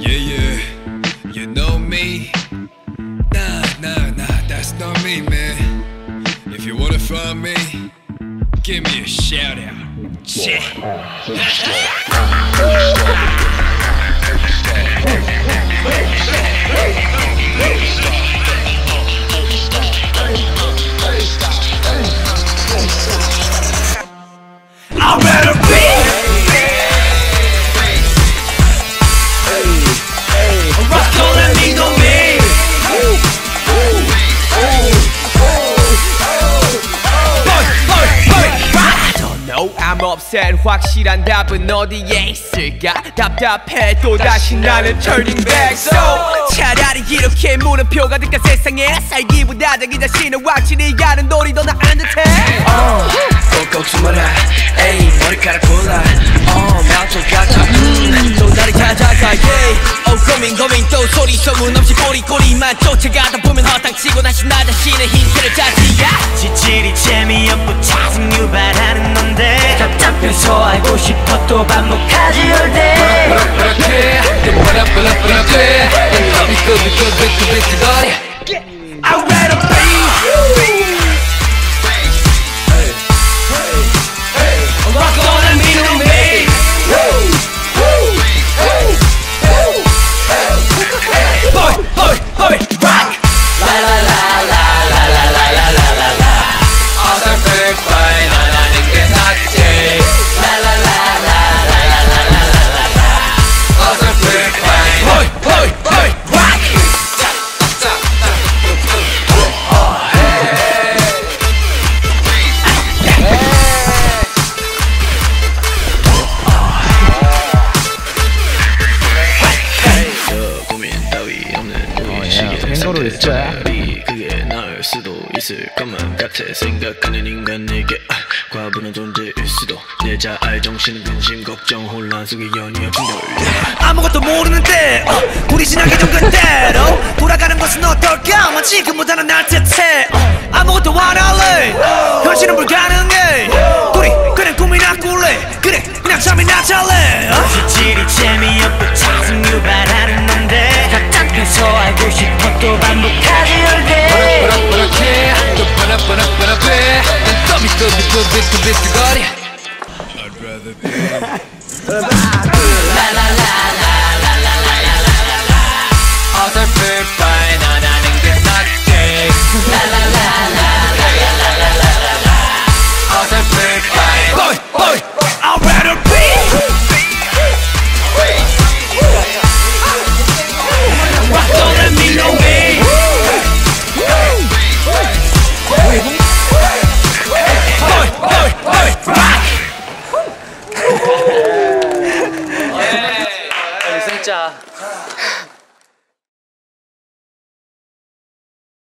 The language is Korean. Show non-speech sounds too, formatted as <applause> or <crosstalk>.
Yeah, yeah, you know me. Nah, nah, nah, that's not me, man. If you wanna find me, give me a shout out. Shit. Upset 확실한 답은 어디에 있을까? 답답해 또다시 나는 turning back. So 차라리 이렇게 물음표 가득한 세상에 살기보다 자기 자신을 확실히 아는 놀이 더 나은 듯해. 꼭꼭 숨어라. 에이 머리카락 골라. 어 맘속 같아 음또 나를 찾아가. Yeah. Oh 고민 고민 또 소리 소문 없이 꼬리꼬리만 쫓아가다 보면 허탕치고 다시 나 자신의 힌트를 찾지 야 지질이 재미없고 짜증 유발하는 답답해서 알고 싶어 또 반복하지 올때 I'd 고민 따위 없는 우리 시계 캥거루 상태 차라리 그게 나을 수도 있을 것만 같아 생각하는 인간에게 아, 과분한 존재일 수도. 내 자아의 정신은 근심 걱정 혼란 속에 연이어 빈돌려. 아무것도 모르는데 어, 지나기 전 그대로 돌아가는 것은 어떨까? 뭐 지금보다는 날 듯해 어, 아무것도 안 할래? 현실은 불가능해. 우리 그냥 꿈이나 꿀래. 그래 그냥 잠이나 잘래 bisco bisco gaudi I'd rather be <laughs> La la la. 진짜